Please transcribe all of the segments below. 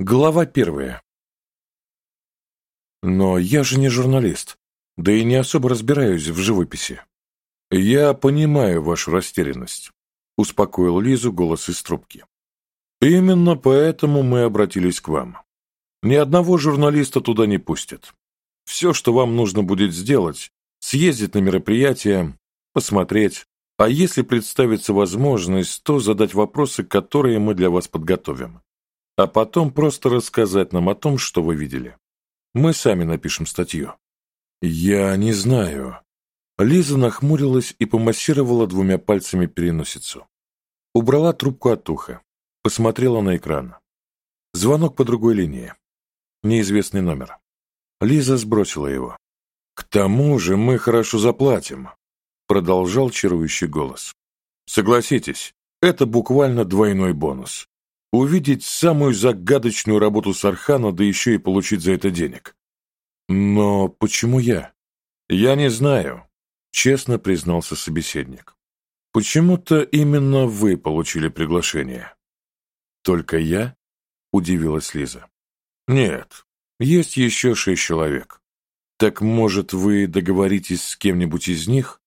Глава первая. Но я же не журналист, да и не особо разбираюсь в живописи. Я понимаю вашу растерянность, успокоил Лизу голос из трубки. Именно поэтому мы обратились к вам. Ни одного журналиста туда не пустят. Все, что вам нужно будет сделать, съездить на мероприятие, посмотреть, а если представится возможность, то задать вопросы, которые мы для вас подготовим а потом просто рассказать нам о том, что вы видели. Мы сами напишем статью. Я не знаю. Лиза нахмурилась и помассировала двумя пальцами переносицу. Убрала трубку от уха, посмотрела на экран. Звонок по другой линии. Неизвестный номер. Лиза сбросила его. «К тому же мы хорошо заплатим», — продолжал чарующий голос. «Согласитесь, это буквально двойной бонус увидеть самую загадочную работу Сархана, да еще и получить за это денег. Но почему я? Я не знаю, честно признался собеседник. Почему-то именно вы получили приглашение. Только я? Удивилась Лиза. Нет, есть еще шесть человек. Так, может, вы договоритесь с кем-нибудь из них?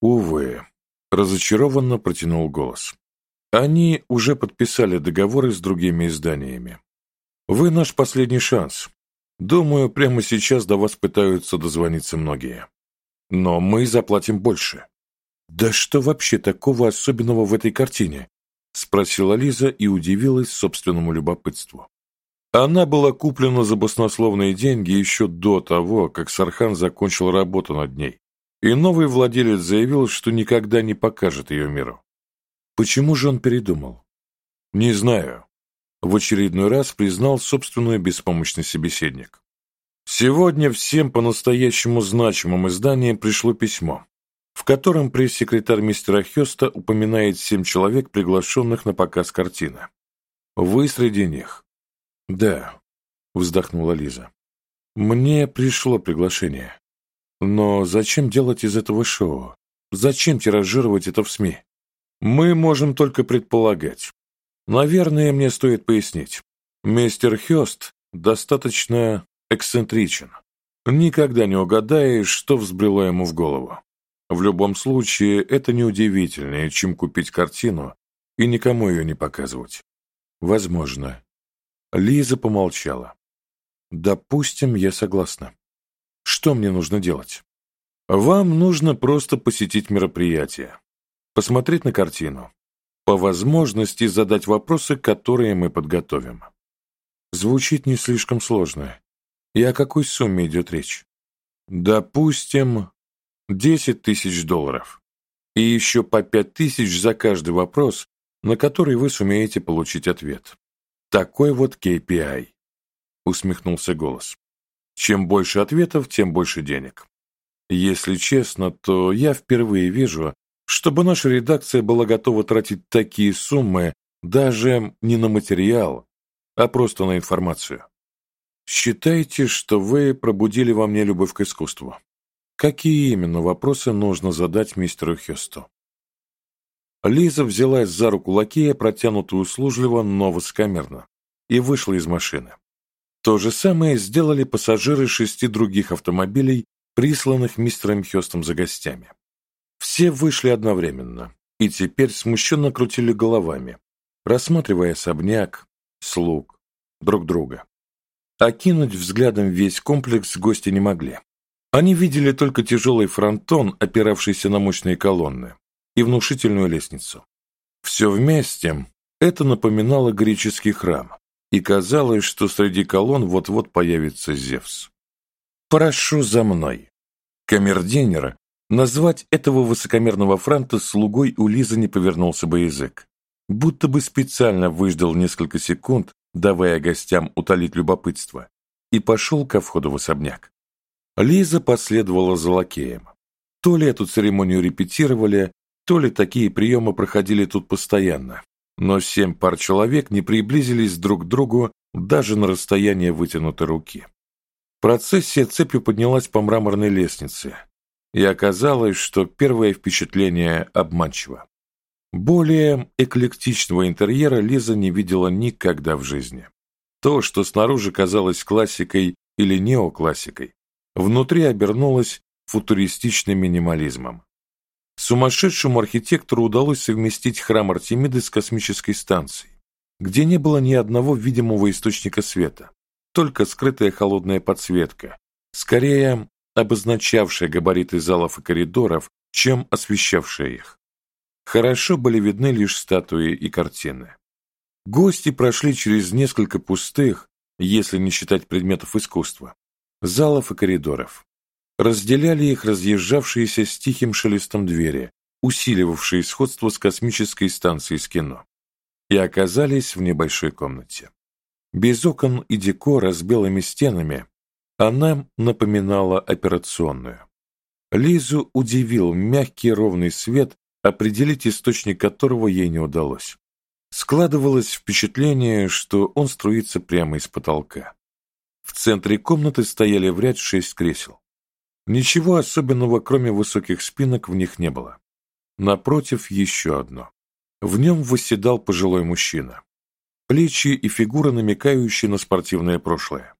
Увы, разочарованно протянул голос. Они уже подписали договоры с другими изданиями. Вы наш последний шанс. Думаю, прямо сейчас до вас пытаются дозвониться многие. Но мы заплатим больше. Да что вообще такого особенного в этой картине? Спросила Лиза и удивилась собственному любопытству. Она была куплена за баснословные деньги еще до того, как Сархан закончил работу над ней, и новый владелец заявил, что никогда не покажет ее миру. Почему же он передумал? Не знаю. В очередной раз признал собственную беспомощность собеседник. Сегодня всем по-настоящему значимым изданиям пришло письмо, в котором пресс-секретарь мистера Хёста упоминает семь человек, приглашенных на показ картины. Вы среди них. Да, вздохнула Лиза. Мне пришло приглашение. Но зачем делать из этого шоу? Зачем тиражировать это в СМИ? Мы можем только предполагать. Наверное, мне стоит пояснить. Мистер Хёст достаточно эксцентричен. Никогда не угадаешь, что взбрело ему в голову. В любом случае, это неудивительнее, чем купить картину и никому ее не показывать. Возможно. Лиза помолчала. Допустим, я согласна. Что мне нужно делать? Вам нужно просто посетить мероприятие посмотреть на картину, по возможности задать вопросы, которые мы подготовим. Звучит не слишком сложно. И о какой сумме идет речь? Допустим, 10 тысяч долларов. И еще по 5 тысяч за каждый вопрос, на который вы сумеете получить ответ. Такой вот KPI. Усмехнулся голос. Чем больше ответов, тем больше денег. Если честно, то я впервые вижу, чтобы наша редакция была готова тратить такие суммы даже не на материал, а просто на информацию. Считайте, что вы пробудили во мне любовь к искусству. Какие именно вопросы нужно задать мистеру Хёсту? Лиза взялась за руку лакея, протянутую услужливо, но высокомерно, и вышла из машины. То же самое сделали пассажиры шести других автомобилей, присланных мистером Хёстом за гостями. Все вышли одновременно и теперь смущенно крутили головами, рассматривая особняк, слуг, друг друга. Окинуть взглядом весь комплекс гости не могли. Они видели только тяжелый фронтон, опиравшийся на мощные колонны, и внушительную лестницу. Все вместе это напоминало греческий храм, и казалось, что среди колонн вот-вот появится Зевс. «Прошу за мной!» Камердинер Назвать этого высокомерного франта слугой у Лизы не повернулся бы язык. Будто бы специально выждал несколько секунд, давая гостям утолить любопытство, и пошел ко входу в особняк. Лиза последовала за лакеем. То ли эту церемонию репетировали, то ли такие приемы проходили тут постоянно. Но семь пар человек не приблизились друг к другу даже на расстояние вытянутой руки. Процессия цепью поднялась по мраморной лестнице, и оказалось, что первое впечатление обманчиво. Более эклектичного интерьера Лиза не видела никогда в жизни. То, что снаружи казалось классикой или неоклассикой, внутри обернулось футуристичным минимализмом. Сумасшедшему архитектору удалось совместить храм Артемиды с космической станцией, где не было ни одного видимого источника света, только скрытая холодная подсветка, скорее обозначавшая габариты залов и коридоров, чем освещавшая их. Хорошо были видны лишь статуи и картины. Гости прошли через несколько пустых, если не считать предметов искусства, залов и коридоров. Разделяли их разъезжавшиеся с тихим шелестом двери, усиливавшие сходство с космической станцией с кино, и оказались в небольшой комнате. Без окон и декора с белыми стенами она напоминала операционную. Лизу удивил мягкий ровный свет, определить источник которого ей не удалось. Складывалось впечатление, что он струится прямо из потолка. В центре комнаты стояли в ряд шесть кресел. Ничего особенного, кроме высоких спинок, в них не было. Напротив еще одно. В нем восседал пожилой мужчина. Плечи и фигура, намекающие на спортивное прошлое.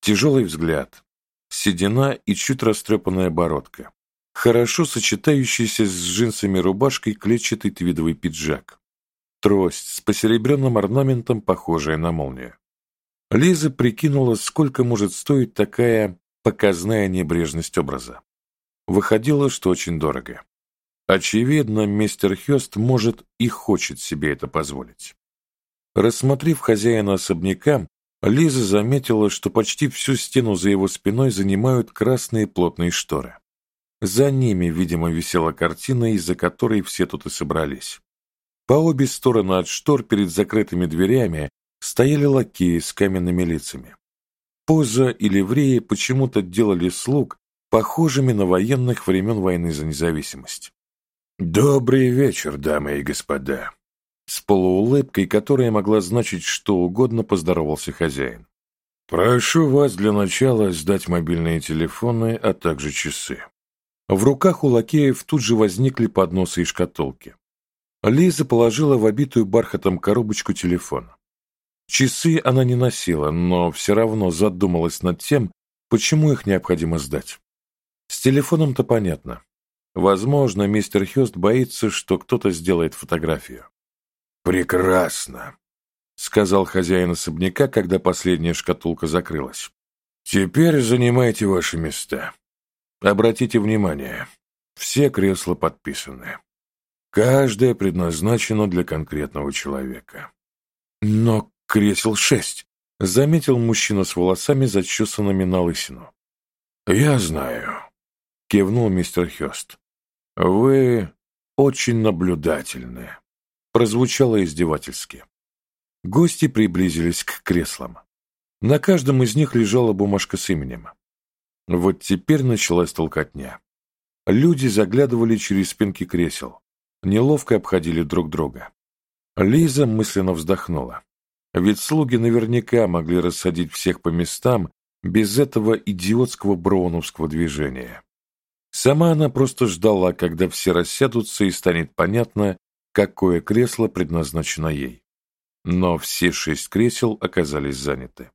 Тяжелый взгляд, седина и чуть растрепанная бородка. Хорошо сочетающийся с джинсами рубашкой клетчатый твидовый пиджак. Трость с посеребренным орнаментом, похожая на молнию. Лиза прикинула, сколько может стоить такая показная небрежность образа. Выходило, что очень дорого. Очевидно, мистер Хёст может и хочет себе это позволить. Рассмотрев хозяина особняка, Лиза заметила, что почти всю стену за его спиной занимают красные плотные шторы. За ними, видимо, висела картина, из-за которой все тут и собрались. По обе стороны от штор перед закрытыми дверями стояли лакеи с каменными лицами. Поза и ливреи почему-то делали слуг похожими на военных времен войны за независимость. «Добрый вечер, дамы и господа!» С полуулыбкой, которая могла значить что угодно, поздоровался хозяин. «Прошу вас для начала сдать мобильные телефоны, а также часы». В руках у лакеев тут же возникли подносы и шкатулки. Лиза положила в обитую бархатом коробочку телефон. Часы она не носила, но все равно задумалась над тем, почему их необходимо сдать. С телефоном-то понятно. Возможно, мистер Хёст боится, что кто-то сделает фотографию. «Прекрасно», — сказал хозяин особняка, когда последняя шкатулка закрылась. «Теперь занимайте ваши места. Обратите внимание, все кресла подписаны. Каждое предназначено для конкретного человека». «Но кресел шесть», — заметил мужчина с волосами, зачесанными на лысину. «Я знаю», — кивнул мистер Хёст. «Вы очень наблюдательны» прозвучало издевательски. Гости приблизились к креслам. На каждом из них лежала бумажка с именем. Вот теперь началась толкотня. Люди заглядывали через спинки кресел, неловко обходили друг друга. Лиза мысленно вздохнула. Ведь слуги наверняка могли рассадить всех по местам без этого идиотского броуновского движения. Сама она просто ждала, когда все рассядутся и станет понятно, какое кресло предназначено ей. Но все шесть кресел оказались заняты.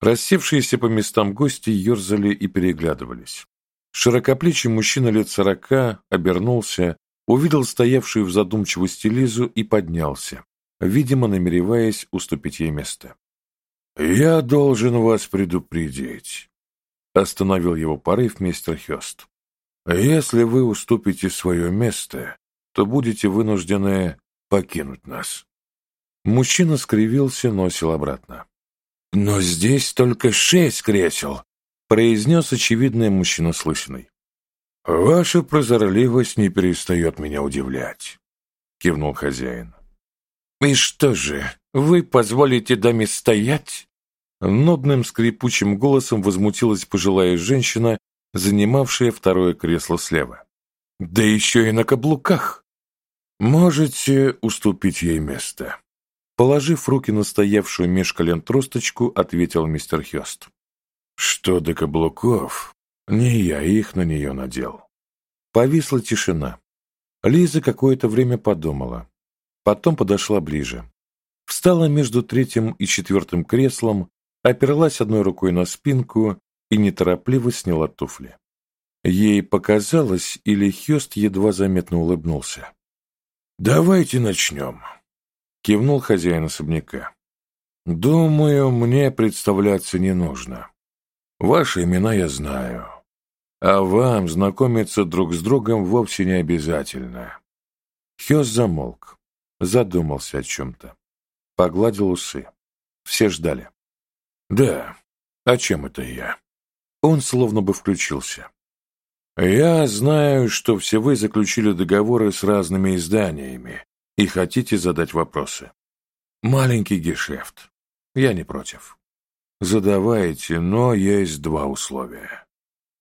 Рассевшиеся по местам гости ерзали и переглядывались. Широкоплечий мужчина лет сорока обернулся, увидел стоявшую в задумчивости Лизу и поднялся, видимо, намереваясь уступить ей место. «Я должен вас предупредить», — остановил его порыв мистер Хёст. «Если вы уступите свое место, то будете вынуждены покинуть нас. Мужчина скривился, но сел обратно. «Но здесь только шесть кресел», — произнес очевидный мужчина с лысиной. «Ваша прозорливость не перестает меня удивлять», — кивнул хозяин. «И что же, вы позволите даме стоять?» Нобным скрипучим голосом возмутилась пожилая женщина, занимавшая второе кресло слева. «Да еще и на каблуках!» «Можете уступить ей место». Положив руки на стоявшую меж колен тросточку, ответил мистер Хёст. «Что до каблуков, не я их на нее надел». Повисла тишина. Лиза какое-то время подумала. Потом подошла ближе. Встала между третьим и четвертым креслом, оперлась одной рукой на спинку и неторопливо сняла туфли. Ей показалось, или Хёст едва заметно улыбнулся. «Давайте начнем», — кивнул хозяин особняка. «Думаю, мне представляться не нужно. Ваши имена я знаю, а вам знакомиться друг с другом вовсе не обязательно». Хёст замолк, задумался о чем-то, погладил усы. Все ждали. «Да, а чем это я?» Он словно бы включился. «Я знаю, что все вы заключили договоры с разными изданиями и хотите задать вопросы. Маленький гешефт. Я не против. Задавайте, но есть два условия.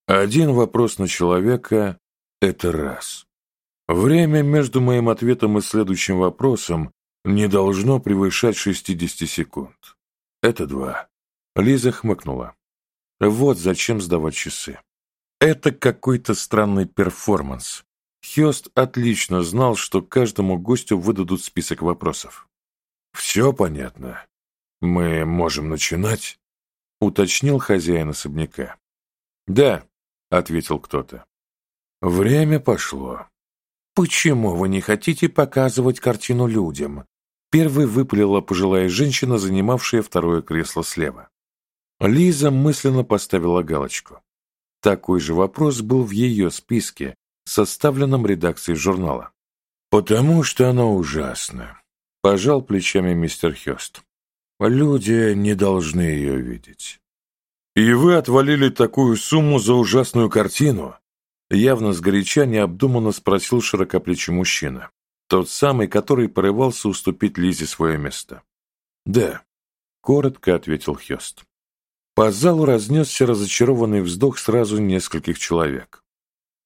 Один вопрос на человека — это раз. Время между моим ответом и следующим вопросом не должно превышать 60 секунд. Это два. Лиза хмыкнула. Вот зачем сдавать часы. Это какой-то странный перформанс. Хёст отлично знал, что каждому гостю выдадут список вопросов. «Все понятно. Мы можем начинать?» — уточнил хозяин особняка. «Да», — ответил кто-то. «Время пошло». «Почему вы не хотите показывать картину людям?» Первой выпалила пожилая женщина, занимавшая второе кресло слева. Лиза мысленно поставила галочку. Такой же вопрос был в ее списке, составленном редакцией журнала. «Потому что она ужасна», – пожал плечами мистер Хёст. «Люди не должны ее видеть». «И вы отвалили такую сумму за ужасную картину?» Явно сгоряча необдуманно спросил широкоплечий мужчина. Тот самый, который порывался уступить Лизе свое место. «Да», — коротко ответил Хёст. По залу разнесся разочарованный вздох сразу нескольких человек.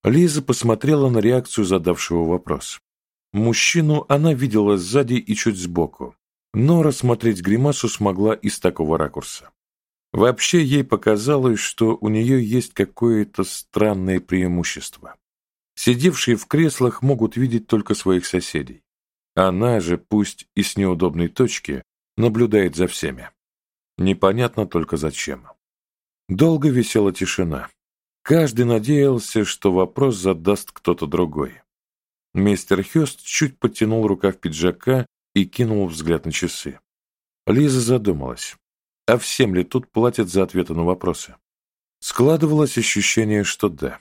Лиза посмотрела на реакцию задавшего вопрос. Мужчину она видела сзади и чуть сбоку, но рассмотреть гримасу смогла из такого ракурса. Вообще ей показалось, что у нее есть какое-то странное преимущество. Сидевшие в креслах могут видеть только своих соседей. Она же, пусть и с неудобной точки, наблюдает за всеми. Непонятно только зачем. Долго висела тишина. Каждый надеялся, что вопрос задаст кто-то другой. Мистер Хёст чуть подтянул рукав пиджака и кинул взгляд на часы. Лиза задумалась, а всем ли тут платят за ответы на вопросы? Складывалось ощущение, что да.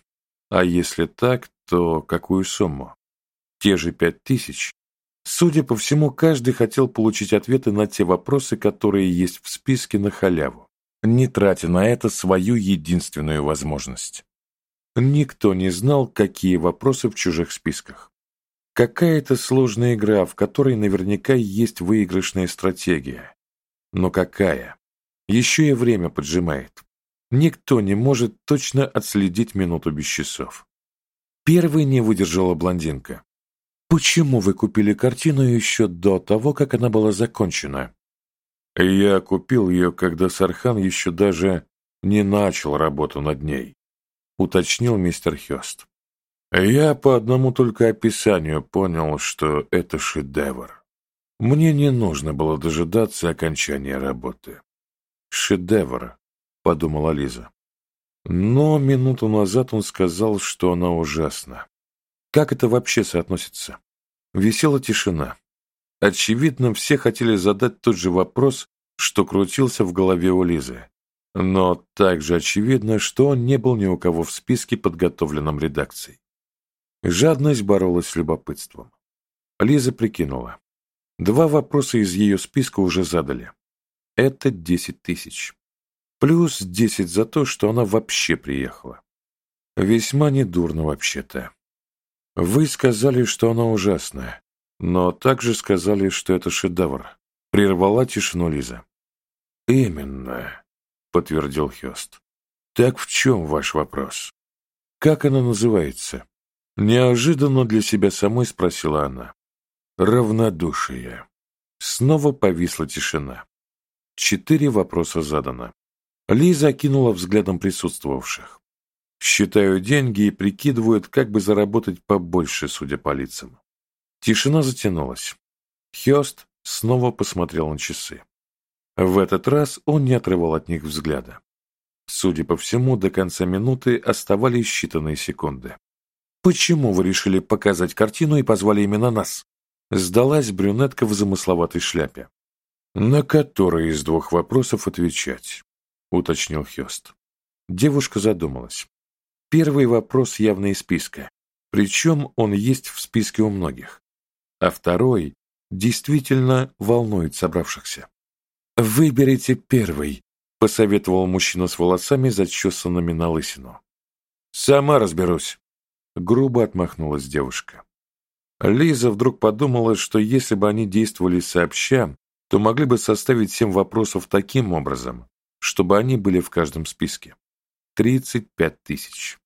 А если так, то какую сумму? Те же пять тысяч Судя по всему, каждый хотел получить ответы на те вопросы, которые есть в списке на халяву, не тратя на это свою единственную возможность. Никто не знал, какие вопросы в чужих списках. Какая-то сложная игра, в которой наверняка есть выигрышная стратегия. Но какая? Еще и время поджимает. Никто не может точно отследить минуту без часов. Первой не выдержала блондинка. Почему вы купили картину еще до того, как она была закончена? Я купил ее, когда Сархан еще даже не начал работу над ней, уточнил мистер Хёст. Я по одному только описанию понял, что это шедевр. Мне не нужно было дожидаться окончания работы. Шедевр, подумала Лиза. Но минуту назад он сказал, что она ужасна. Как это вообще соотносится? Висела тишина. Очевидно, все хотели задать тот же вопрос, что крутился в голове у Лизы. Но также очевидно, что он не был ни у кого в списке, подготовленном редакцией. Жадность боролась с любопытством. Лиза прикинула. Два вопроса из ее списка уже задали. Это десять тысяч. Плюс десять за то, что она вообще приехала. Весьма недурно вообще-то. Вы сказали, что она ужасная, но также сказали, что это шедевр. Прервала тишину Лиза. Именно, подтвердил Хёст. Так в чем ваш вопрос? Как она называется? Неожиданно для себя самой спросила она. Равнодушие. Снова повисла тишина. Четыре вопроса задано. Лиза окинула взглядом присутствовавших. Считаю деньги и прикидывают, как бы заработать побольше, судя по лицам. Тишина затянулась. Хёст, снова посмотрел на часы. В этот раз он не отрывал от них взгляда. Судя по всему, до конца минуты оставались считанные секунды. «Почему вы решили показать картину и позвали именно нас?» Сдалась брюнетка в замысловатой шляпе. «На который из двух вопросов отвечать?» — уточнил Хёст. Девушка задумалась. Первый вопрос явно из списка, причем он есть в списке у многих. А второй действительно волнует собравшихся. «Выберите первый», — посоветовал мужчина с волосами, зачесанными на лысину. «Сама разберусь», — грубо отмахнулась девушка. Лиза вдруг подумала, что если бы они действовали сообща, то могли бы составить семь вопросов таким образом, чтобы они были в каждом списке. Тридцать пять тысяч.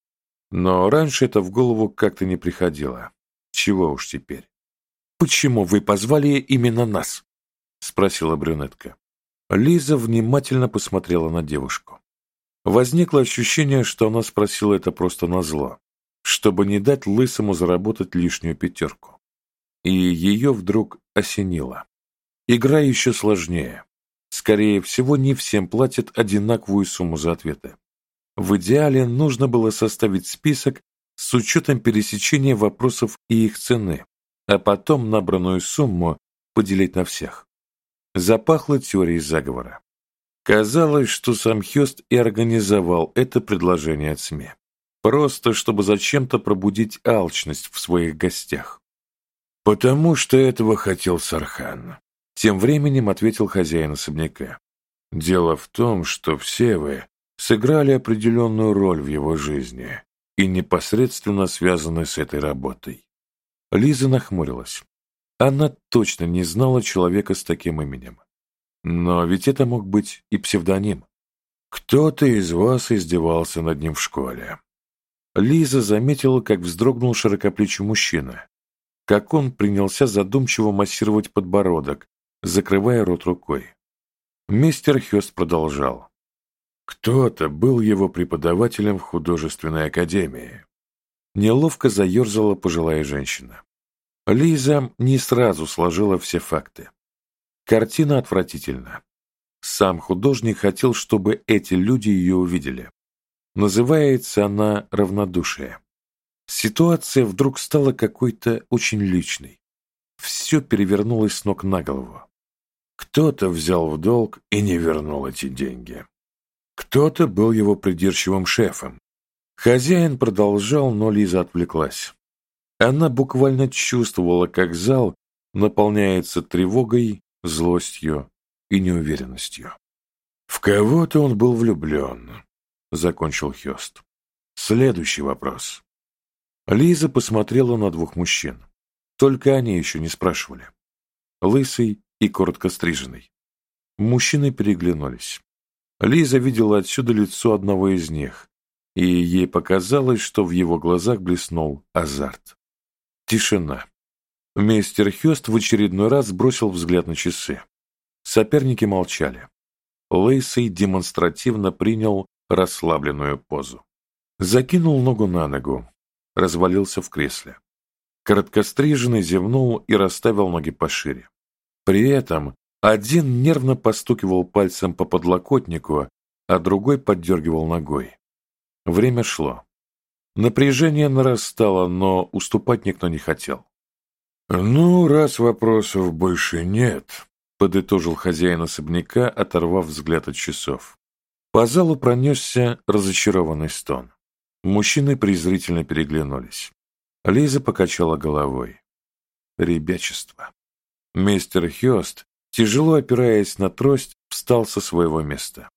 Но раньше это в голову как-то не приходило. Чего уж теперь. «Почему вы позвали именно нас?» — спросила брюнетка. Лиза внимательно посмотрела на девушку. Возникло ощущение, что она спросила это просто назло, чтобы не дать Лысому заработать лишнюю пятерку. И ее вдруг осенило. Игра еще сложнее. Скорее всего, не всем платят одинаковую сумму за ответы. В идеале нужно было составить список с учетом пересечения вопросов и их цены, а потом набранную сумму поделить на всех запахло теорией заговора. Казалось, что сам Хёст и организовал это предложение от СМИ. Просто, чтобы зачем-то пробудить алчность в своих гостях. «Потому что этого хотел Сархан», — тем временем ответил хозяин особняка. «Дело в том, что все вы сыграли определенную роль в его жизни и непосредственно связаны с этой работой». Лиза нахмурилась. Она точно не знала человека с таким именем. Но ведь это мог быть и псевдоним. Кто-то из вас издевался над ним в школе. Лиза заметила, как вздрогнул широкоплечий мужчина, как он принялся задумчиво массировать подбородок, закрывая рот рукой. Мистер Хёст продолжал. Кто-то был его преподавателем в художественной академии. Неловко заерзала пожилая женщина. Лиза не сразу сложила все факты. Картина отвратительна. Сам художник хотел, чтобы эти люди ее увидели. Называется она «Равнодушие». Ситуация вдруг стала какой-то очень личной. Все перевернулось с ног на голову. Кто-то взял в долг и не вернул эти деньги. Кто-то был его придирчивым шефом. Хозяин продолжал, но Лиза отвлеклась. Она буквально чувствовала, как зал наполняется тревогой, злостью и неуверенностью. «В кого-то он был влюблен», — закончил Хёст. «Следующий вопрос». Лиза посмотрела на двух мужчин. Только они еще не спрашивали. Лысый и коротко стриженный. Мужчины переглянулись. Лиза видела отсюда лицо одного из них, и ей показалось, что в его глазах блеснул азарт. Тишина. Мистер Хёст в очередной раз бросил взгляд на часы. Соперники молчали. Лейсей демонстративно принял расслабленную позу. Закинул ногу на ногу, развалился в кресле. Короткостриженный зевнул и расставил ноги пошире. При этом один нервно постукивал пальцем по подлокотнику, а другой поддергивал ногой. Время шло. Напряжение нарастало, но уступать никто не хотел. «Ну, раз вопросов больше нет», — подытожил хозяин особняка, оторвав взгляд от часов. По залу пронесся разочарованный стон. Мужчины презрительно переглянулись. Лиза покачала головой. Ребячество. Мистер Хёст, тяжело опираясь на трость, встал со своего места.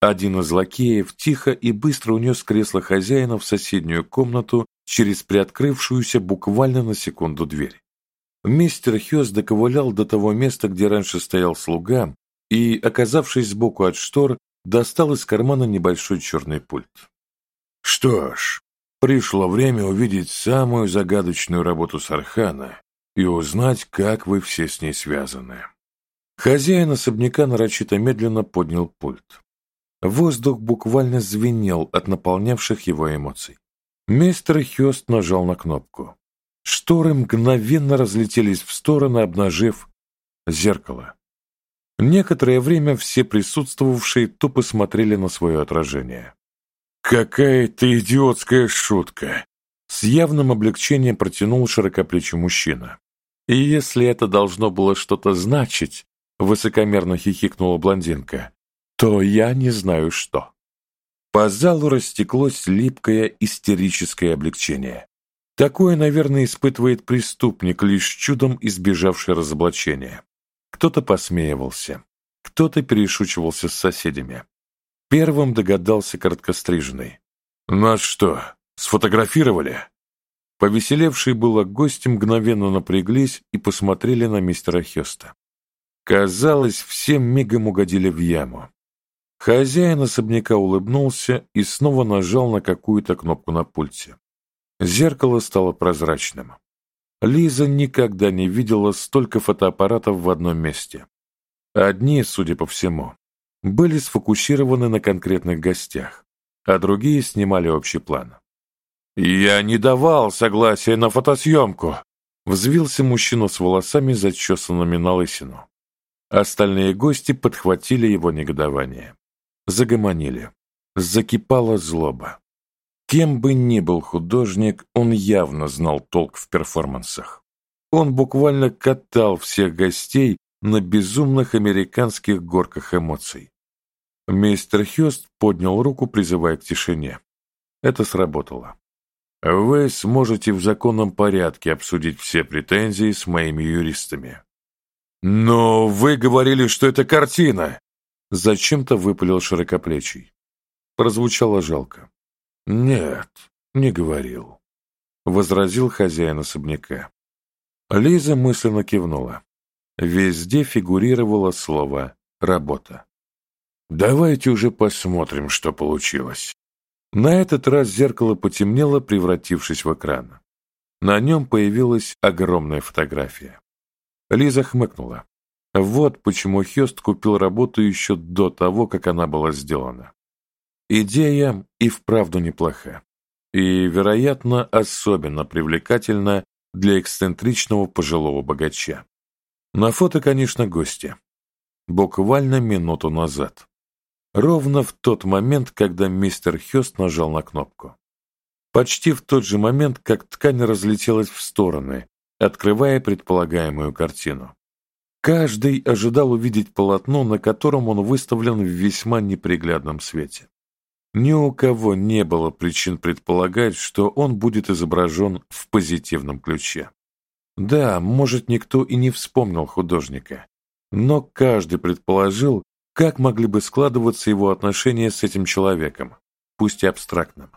Один из лакеев тихо и быстро унес кресло хозяина в соседнюю комнату через приоткрывшуюся буквально на секунду дверь. Мистер Хёс доковылял до того места, где раньше стоял слуга, и, оказавшись сбоку от штор, достал из кармана небольшой черный пульт. «Что ж, пришло время увидеть самую загадочную работу Сархана и узнать, как вы все с ней связаны». Хозяин особняка нарочито медленно поднял пульт. Воздух буквально звенел от наполнявших его эмоций. Мистер Хёст нажал на кнопку. Шторы мгновенно разлетелись в стороны, обнажив зеркало. Некоторое время все присутствовавшие тупо смотрели на свое отражение. «Какая-то идиотская шутка!» С явным облегчением протянул широкоплечий мужчина. «И если это должно было что-то значить, высокомерно хихикнула блондинка, то я не знаю что». По залу растеклось липкое истерическое облегчение. Такое, наверное, испытывает преступник, лишь чудом избежавший разоблачения. Кто-то посмеивался, кто-то перешучивался с соседями. Первым догадался короткостриженный. «Нас что, сфотографировали?» Повеселевшие было гости мгновенно напряглись и посмотрели на мистера Хёста. Казалось, всем мигом угодили в яму. Хозяин особняка улыбнулся и снова нажал на какую-то кнопку на пульте. Зеркало стало прозрачным. Лиза никогда не видела столько фотоаппаратов в одном месте. Одни, судя по всему, были сфокусированы на конкретных гостях, а другие снимали общий план. «Я не давал согласия на фотосъемку!» Взвился мужчина с волосами, зачесанными на лысину. Остальные гости подхватили его негодование. Загомонили. Закипала злоба. Кем бы ни был художник, он явно знал толк в перформансах. Он буквально катал всех гостей на безумных американских горках эмоций. Мистер Хёст поднял руку, призывая к тишине. Это сработало. Вы сможете в законном порядке обсудить все претензии с моими юристами. Но вы говорили, что это картина. Зачем-то выпалил широкоплечий. Прозвучало жалко. «Нет, не говорил», — возразил хозяин особняка. Лиза мысленно кивнула. Везде фигурировало слово «работа». «Давайте уже посмотрим, что получилось». На этот раз зеркало потемнело, превратившись в экран. На нем появилась огромная фотография. Лиза хмыкнула. Вот почему Хёст купил работу еще до того, как она была сделана. Идея и вправду неплоха. И, вероятно, особенно привлекательна для эксцентричного пожилого богача. На фото, конечно, гости. Буквально минуту назад. Ровно в тот момент, когда мистер Хёст нажал на кнопку. Почти в тот же момент, как ткань разлетелась в стороны, открывая предполагаемую картину. Каждый ожидал увидеть полотно, на котором он выставлен в весьма неприглядном свете. Ни у кого не было причин предполагать, что он будет изображен в позитивном ключе. Да, может, никто и не вспомнил художника, но каждый предположил, как могли бы складываться его отношения с этим человеком, пусть и абстрактным.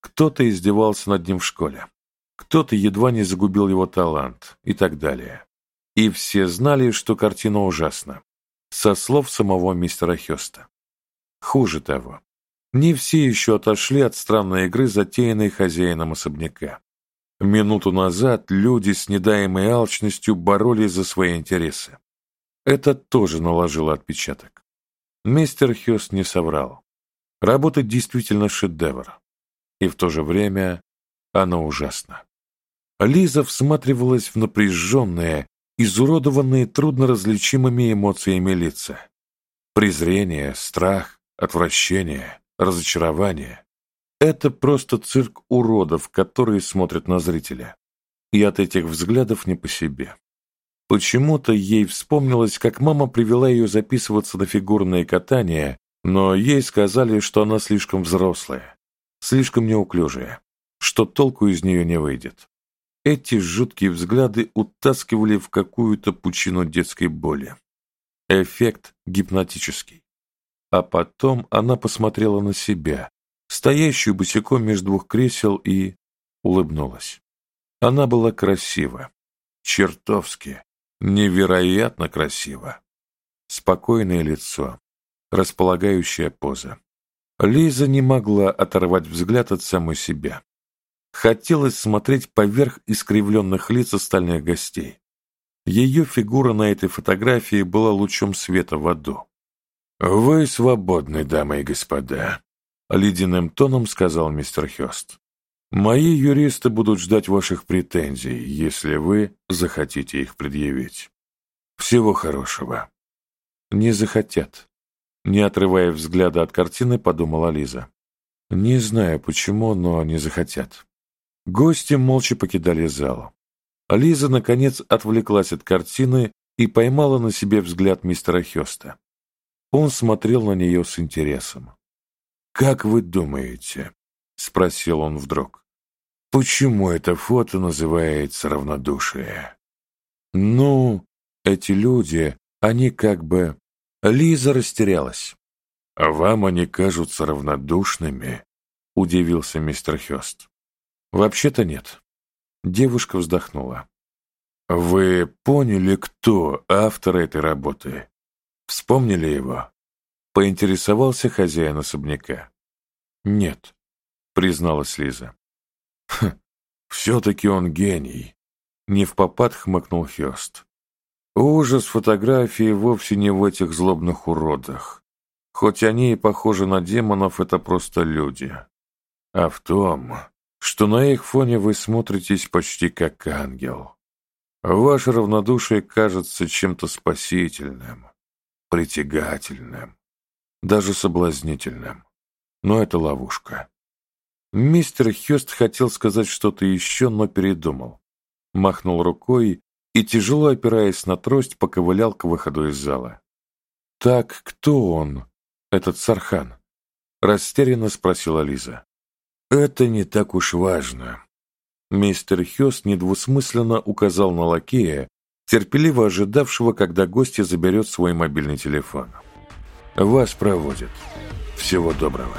Кто-то издевался над ним в школе, кто-то едва не загубил его талант и так далее. И все знали, что картина ужасна, со слов самого мистера Хёста. Хуже того, не все еще отошли от странной игры, затеянной хозяином особняка. Минуту назад люди с недаемой алчностью боролись за свои интересы. Это тоже наложило отпечаток. Мистер Хёст не соврал. Работа действительно шедевр. И в то же время она ужасна. Лиза всматривалась в напряженные, изуродованные трудно различимыми эмоциями лица. Презрение, страх, отвращение разочарование. Это просто цирк уродов, которые смотрят на зрителя. И от этих взглядов не по себе. Почему-то ей вспомнилось, как мама привела ее записываться на фигурное катание, но ей сказали, что она слишком взрослая, слишком неуклюжая, что толку из нее не выйдет. Эти жуткие взгляды утаскивали в какую-то пучину детской боли. Эффект гипнотический. А потом она посмотрела на себя, стоящую босиком между двух кресел, и улыбнулась. Она была красива, чертовски, невероятно красива. Спокойное лицо, располагающая поза. Лиза не могла оторвать взгляд от самой себя. Хотелось смотреть поверх искривленных лиц остальных гостей. Ее фигура на этой фотографии была лучом света в аду. «Вы свободны, дамы и господа», — ледяным тоном сказал мистер Хёст. «Мои юристы будут ждать ваших претензий, если вы захотите их предъявить». Всего хорошего». «Не захотят», — не отрывая взгляда от картины, подумала Лиза. «Не знаю почему, но не захотят». Гости молча покидали зал. Лиза, наконец, отвлеклась от картины и поймала на себе взгляд мистера Хёста. Он смотрел на нее с интересом. «Как вы думаете?» — спросил он вдруг. «Почему это фото называется равнодушие?» «Ну, эти люди, они как бы...» Лиза растерялась. «А вам они кажутся равнодушными?» — удивился мистер Хёст. «Вообще-то нет». Девушка вздохнула. «Вы поняли, кто автор этой работы? Вспомнили его?» Поинтересовался хозяин особняка. «Нет», — призналась Лиза. «Хм, все-таки он гений», — не в попад хмыкнул Хёст. «Ужас фотографии вовсе не в этих злобных уродах. Хоть они и похожи на демонов, это просто люди. А в том, что на их фоне вы смотритесь почти как ангел. Ваше равнодушие кажется чем-то спасительным, притягательным, даже соблазнительным. Но это ловушка. Мистер Хёст хотел сказать что-то еще, но передумал. Махнул рукой и, тяжело опираясь на трость, поковылял к выходу из зала. «Так кто он, этот Сархан?» Растерянно спросила Лиза. «Это не так уж важно». Мистер Хёст недвусмысленно указал на лакея, терпеливо ожидавшего, когда гостья заберет свой мобильный телефон. «Вас проводят. Всего доброго».